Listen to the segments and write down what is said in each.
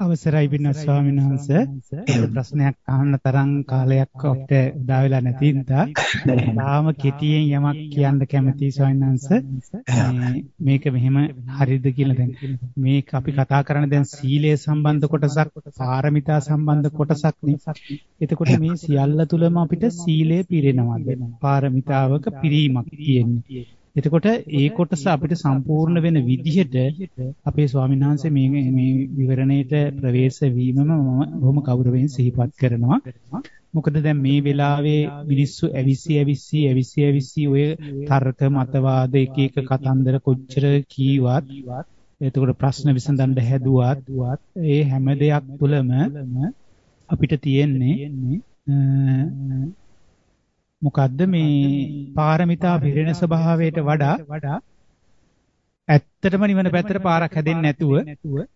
අවසරයි පින්වත් ස්වාමීන් වහන්සේ. ප්‍රශ්නයක් අහන්න තරම් කාලයක් අපිට උදා වෙලා නැති නිසා තාම කෙටියෙන් යමක් කියන්න කැමතියි ස්වාමීන් වහන්සේ. මේක මෙහෙම හරිද කියලා දැන් මේක අපි කතා කරන දැන් සීලය සම්බන්ධ කොටසක් පාරමිතා සම්බන්ධ කොටසක් නේ. එතකොට මේ සියල්ල තුලම අපිට සීලය පිරෙනවා පාරමිතාවක පිරීමක් තියෙන්නේ එතකොට ඒ කොටස අපිට සම්පූර්ණ වෙන විදිහට අපේ ස්වාමීන් වහන්සේ මේ මේ විවරණයට ප්‍රවේශ වීමම මම බොහොම ගෞරවයෙන් සිහිපත් කරනවා. මොකද දැන් මේ වෙලාවේ මිනිස්සු ඇවිස්සි ඇවිස්සි ඇවිස්සි ඇවිස්සි ඔය තර්ක මතවාද එක එක කතන්දර කොච්චර කීවත් එතකොට ප්‍රශ්න විසඳන්න හැදුවත් ඒ හැම දෙයක් තුළම අපිට තියෙන්නේ මොකද්ද මේ පාරමිතා පිරෙන ස්වභාවයට වඩා ඇත්තටම නිවන පැත්තට පාරක් හැදෙන්නේ නැතුව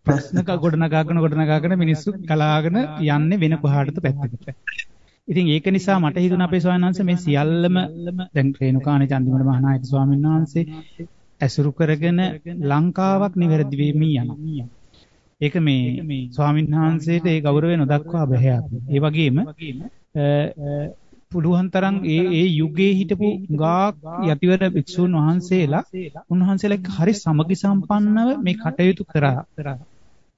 ප්‍රශ්න ගොඩනගාගෙන ගොඩනගාගෙන මිනිස්සු කලාගෙන යන්නේ වෙන කොහාටද පැත්තකට. ඉතින් ඒක නිසා මට හිතුණා අපේ ස්වාමීන් වහන්සේ මේ සියල්ලම දැන් රේණුකාණ චන්දිමල මහානායක ස්වාමීන් වහන්සේ ඇසුරු කරගෙන ලංකාවක් නිවැරදි වෙමි යනවා. ඒක මේ ස්වාමීන් වහන්සේට ඒ ගෞරවය නොදක්වා බෑ. ඒ වගේම පුළුවන් තරම් ඒ ඒ යුගයේ හිටපු ගාක් යතිවර භික්ෂූන් වහන්සේලා උන්වහන්සේලා හරි සමගි සම්පන්නව මේ කටයුතු කරා.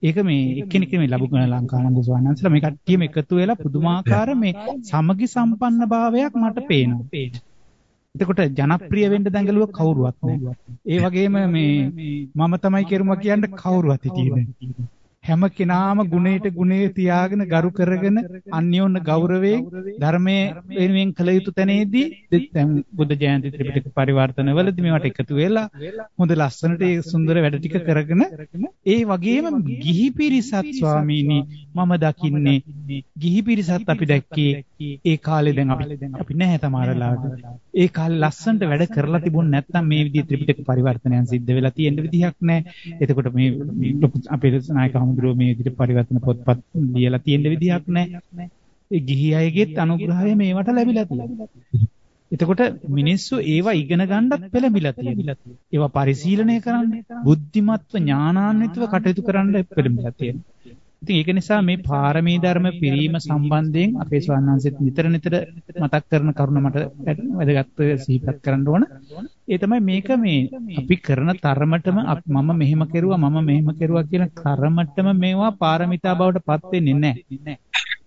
ඒක මේ එක්කෙනෙක් මේ ලැබුණ ලංකානන්ද ස්වාමීන් මේ කට්ටියම එකතු වෙලා පුදුමාකාර මේ සමගි සම්පන්න භාවයක් මට පේනවා. එතකොට ජනප්‍රිය වෙන්න දැඟලුව කවුරුවත් නැහැ. ඒ වගේම මේ මම තමයි කෙරුමා කියන්න කවුරුවත් හිටියේ නැහැ. හැම කෙනාම ගුණයට ගුණේ තියාගෙන ගරු කරගෙන අන්‍යෝන්‍ය ගෞරවයෙන් ධර්මයේ වෙනුවෙන් කළ යුතු තැනේදී දැන් බුද්ධ ජයන්ති ත්‍රිපිටක පරිවර්තනවලදී මේවට එකතු වෙලා හොඳ ලස්සනට ඒ සුන්දර වැඩ ටික කරගෙන ඒ වගේම ගිහි පිරිසත් ස්වාමීනි මම දකින්නේ ගිහි පිරිසත් අපි දැක්කේ ඒ කාලේ දැන් අපි අපි නැහැ තමාරලාට. ඒ කාලේ ලස්සනට වැඩ කරලා තිබුණ නැත්නම් මේ විදිහේ ත්‍රිපිටක පරිවර්තනයන් සිද්ධ වෙලා තියෙන විදිහක් නැහැ එතකොට මේ අපේ නායක හාමුදුරුවෝ මේ විදිහට පරිවර්තන පොත්පත් ලියලා තියෙන විදිහක් නැහැ. ඒ ගිහි අයගෙත් අනුග්‍රහය මේවට ලැබිලා තියෙනවා. එතකොට මිනිස්සු ඒවා ඉගෙන ගන්නත් පෙළඹිලා තියෙනවා. ඒවා පරිශීලනය කරන්න, බුද්ධිමත්ව ඥානාන්විතව කටයුතු කරන්න පෙළඹිලා තියෙනවා. ඉතින් ඒක නිසා මේ පාරමී ධර්ම පිරීම සම්බන්ධයෙන් අපේ ස්වාමීන් නිතර නිතර මතක් කරන කරුණ මට වැදගත් සිහිපත් කරන්න ඕන. ඒ තමයි මේක මේ අපි කරන තරමටම මම මෙහෙම කෙරුවා මම මෙහෙම කෙරුවා කියන තරමටම මේවා පාරමිතා බවට පත් වෙන්නේ නැහැ.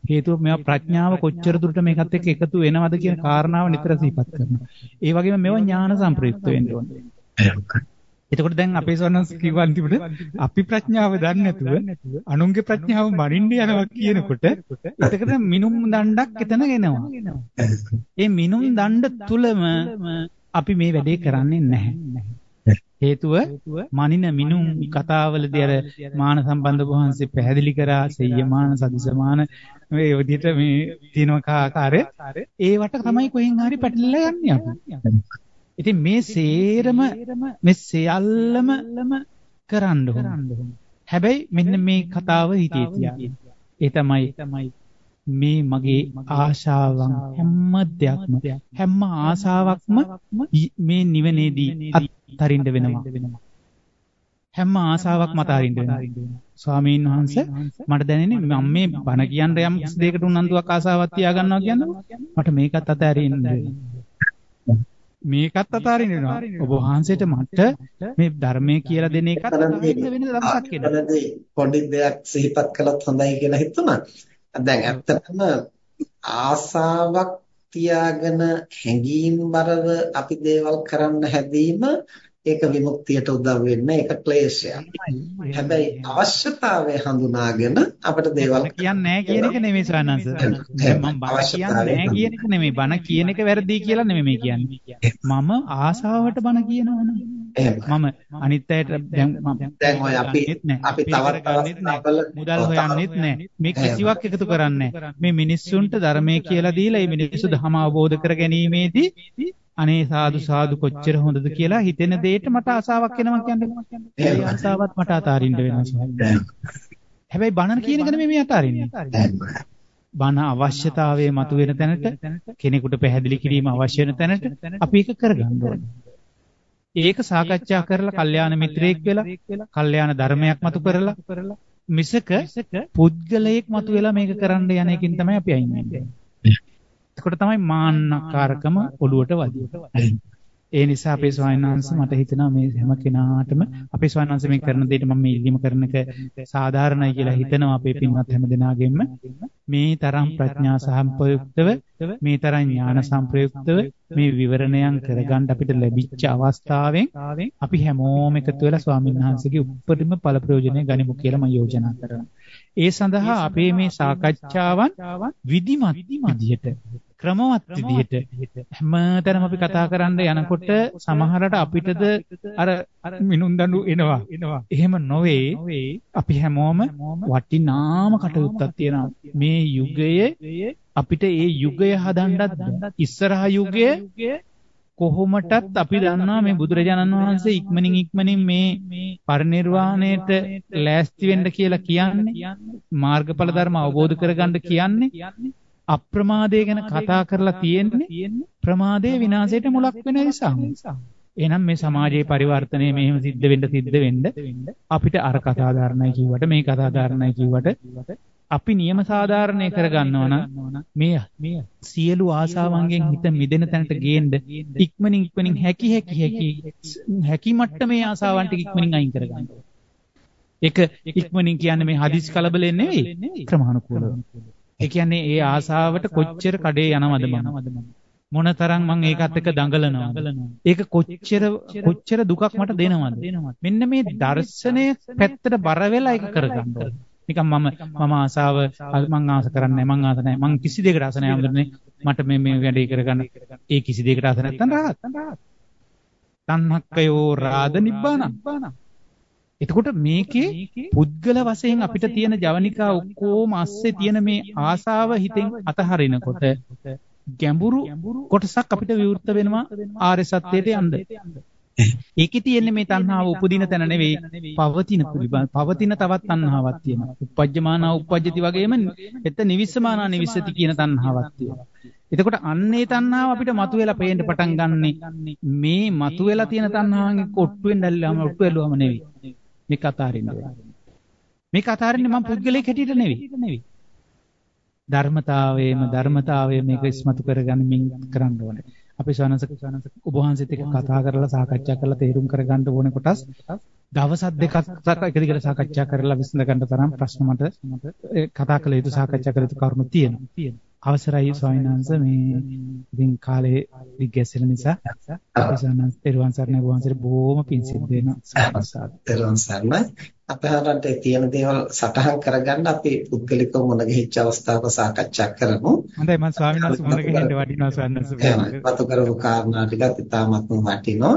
හේතුව මේවා ප්‍රඥාව කොච්චර දුරට මේකත් එක්ක එකතු වෙනවද කියන කාරණාව නිතර සිහිපත් කරනවා. ඒ වගේම මේවා ඥාන සම්ප්‍රයුක්ත වෙන්න ඕනේ. එතකොට දැන් අපේ සවනස් කිව්වන් තිබුණේ අපි ප්‍රඥාව දන්නේ නැතුව අනුන්ගේ ප්‍රඥාව මරින්න යනවා කියනකොට එතකට මිනුම් දණ්ඩක් එතන එනවා. ඒ මිනුම් දණ්ඩ තුලම අපි මේ වැඩේ කරන්නේ නැහැ. හේතුව මනින මිනුම් කතාවලදී අර මාන සම්බන්ධ වහන්සේ පැහැදිලි කරා සෙය්‍යමාන සදිසමාන මේ විදිහට මේ තියෙන ආකාරය ඒවට තමයි කොහෙන් හරි පැටලලා යන්නේ අපි. ඉතින් මේ සේරම මේ සියල්ලම කරන්න ඕන. හැබැයි මෙන්න මේ කතාව හිතේ තියාගන්න. ඒ තමයි මේ මගේ ආශාවන් හැම දෙයක්ම. හැම ආශාවක්ම මේ නිවනේදී අත්හරින්න වෙනවා. හැම ආශාවක්ම අතහරින්න වෙනවා. ස්වාමීන් වහන්සේ මට දැනෙන්නේ මම මේ බණ කියන්න යම් දෙයකට උනන්දුවක් ආසාවක් තියාගන්නවා කියන්නේ මට මේකත් අතහැරින්න මේකත් අතාරින්න වෙනවා. ඔබ වහන්සේට මට මේ ධර්මයේ කියලා දෙන එකත් අතාරින්න වෙන දවසක් එනවා. පොඩි දෙයක් සිහිපත් කළොත් හොඳයි කියලා හිතුණා. දැන් ඇත්තටම ආසාවක් තියාගෙන හැඟීම් බරව අපි දේවල් කරන්න හැදීම ඒක විමුක්තියට උදව් වෙන්නේ ඒක ක්ලේශයක්. හැබැයි අවශ්‍යතාවය හඳුනාගෙන අපිට දේවල් කියන්නේ නැහැ කියන එක නෙමෙයි සවනන්ස. මම බන කියන්නේ නැහැ කියන එක නෙමෙයි. බන කියන එක වැරදි කියලා නෙමෙයි මේ කියන්නේ. මම ආසාවට බන කියනවනේ. මම අනිත් අයට දැන් දැන් ඔය අපි අපි තවත් අවස්ථාවල මුදල් හොයන්නෙත් නැහැ. මේ කිසිවක් එකතු කරන්නේ මේ මිනිස්සුන්ට ධර්මයේ කියලා දීලා මේ මිනිස්සු ධම අවබෝධ කර ගැනීමේදී අනේ සාදු සාදු කොච්චර හොඳද කියලා හිතෙන දෙයට මට ආසාවක් එනවා කියන්නේ. ඒ ආසාවත් මට අතාරින්න වෙනවා. හැබැයි බණන කියන එක නෙමෙයි මේ අතාරින්නේ. බණ අවශ්‍යතාවයේ මතුවෙන තැනට කෙනෙකුට පැහැදිලි කිරීම අවශ්‍ය වෙන තැනට අපි ඒක කරගන්න ඕනේ. ඒක සාකච්ඡා කරලා කල්යාණ මිත්‍රයෙක් වෙලා කල්යාණ ධර්මයක් මතු කරලා මිසක පුද්ගලයෙක් මතුවෙලා මේක කරන්න යන එකකින් තමයි අපි අයින් වෙන්නේ. එතකොට තමයි මාන්නකාරකම ඔළුවට වදින්නේ. ඒ නිසා අපේ ස්වාමීන් වහන්සේ මට හිතෙනවා මේ හැම කෙනාටම අපේ ස්වාමීන් වහන්සේ මේ කරන දෙයට මම මේ ඉල්ලීම කරන එක සාධාරණයි කියලා හිතනවා අපේ පින්වත් හැම දෙනාගෙම මේ තරම් ප්‍රඥා සම්ප්‍රයුක්තව මේ තරම් ඥාන සම්ප්‍රයුක්තව මේ විවරණයන් කරගන්න අපිට ලැබිච්ච අවස්ථාවෙන් අපි හැමෝම එකතු වෙලා ස්වාමීන් වහන්සේගේ උපරිම ඵල ප්‍රයෝජනය ගනිමු කියලා මම යෝජනා කරනවා. ඒ සඳහා අපේ මේ සාකච්ඡාවන් විධිමත් විදිහට ක්‍රමවත් විදිහට හැමතැනම අපි කතා කරන්න යනකොට සමහරට අපිටද අර මිනුම් දඬු එනවා. එහෙම නොවේ. අපි හැමෝම වටිනාම කටයුත්තක් තියෙනවා. මේ යුගයේ අපිට ඒ යුගය හදන්නත් ඉස්සරහ යුගයේ කොහොමටත් අපි දන්නවා මේ බුදුරජාණන් වහන්සේ ඉක්මනින් ඉක්මනින් මේ පරිනිර්වාණයට ලෑස්ති වෙන්න කියලා කියන්නේ මාර්ගඵල ධර්ම අවබෝධ කරගන්න කියන්නේ අප්‍රමාදය ගැන කතා කරලා තියෙන්නේ ප්‍රමාදයේ විනාශයට මුලක් වෙන නිසා. එහෙනම් මේ සමාජයේ පරිවර්තනය මෙහෙම සිද්ධ වෙන්න සිද්ධ වෙන්න අපිට අර කතා ධාරණයි කිව්වට මේ කතා ධාරණයි කිව්වට අපි නියම සාධාරණය කරගන්නවා නම් මේ මේ සියලු ආශාවන්ගෙන් හිත මිදෙන තැනට ගේන්න ඉක්මනින් ඉක්මනින් හැකි හැකි හැකි හැකි මට්ටමේ ආශාවන් ටික ඉක්මනින් අයින් කරගන්න. ඒක ඉක්මනින් කියන්නේ මේ හදිසි කලබලෙන් නෙවෙයි ක්‍රමානුකූලව. ඒ කියන්නේ ඒ ආශාවට කොච්චර කඩේ යනවද මම? මොනතරම් මං ඒකත් එක්ක දඟලනවද? ඒක කොච්චර කොච්චර දුකක් මට දෙනවද? මෙන්න මේ දර්ශනය පැත්තට බර වෙලා ඒක කරගන්න නිකන් මම මම ආසාව මං ආස කරන්නේ මං ආස නැහැ. මං කිසි දෙයකට ආස නැහැ අමුදනේ මට මේ මේ වැඩේ කරගන්න. ඒ කිසි දෙයකට ආස නැත්තම් රහත්. තණ්හක්කයෝ රාද නිබ්බාන. එතකොට මේකේ පුද්ගල වශයෙන් අපිට තියෙන ජවනිකා ඔක්කොම අස්සේ තියෙන මේ ආසාව හිතෙන් අතහරිනකොට ගැඹුරු කොටසක් අපිට විවෘත වෙනවා ආර්ය සත්‍යයට යන්න. ඒකේ තියෙන්නේ මේ තණ්හාව උපදින තැන නෙවෙයි පවතින පවතින තවත් තණ්හාවක් තියෙනවා. uppajjamana uppajjati වගේම එත නිවිස්සමානා නිවිස්සති කියන තණ්හාවක් තියෙනවා. එතකොට අන්නේ තණ්හාව අපිට මතුවෙලා පේන්න පටන් ගන්නෙ මේ මතුවෙලා තියෙන තණ්හාවෙන් ඔට්ටු වෙන්නල්ලාම ඔට්ටු වෙලුවම නෙවෙයි. මේ කතාරින්න. මේ කතාරින්නේ මම පුද්ගලයෙක් හැටියට නෙවෙයි. ධර්මතාවයේම ධර්මතාවය මේක ඉස්මතු කරගනිමින් කරන්න ඕනේ. අපි සවනස ඔබ වහන්සේත් එක්ක කතා කරලා සාකච්ඡා කරලා තේරුම් කරගන්න ඕනේ කොටස් දවස් දෙකක් එක දිගට සාකච්ඡා කරලා විසඳ ගන්න තරම් ප්‍රශ්න මට කතා කළ යුතු සාකච්ඡා කළ යුතු කරුණු තියෙනවා. අවසරයි ස්වාමීන් වහන්සේ මේ ඉතින් කාලේ දිග්ගැසෙන නිසා සවනස් තෙරුවන් සරණයි වහන්සේට බොහොම පිං සිද්ධ වෙනවා. තෙරුවන් සරණයි. අපහරන්ට තියෙන දේවල් සටහන් කරගන්න අපි පුද්ගලිකව මොන ගිහිච්ච අවස්ථාවක සාකච්ඡා කරමු. හොඳයි මම ස්වාමීන් වහන්සේ මොන ගිහින්න වටිනවා ස්වාමීන් වහන්සේ. වතු කරපු කාරණා ටිකත් ඉතාමත්ම වටිනවා.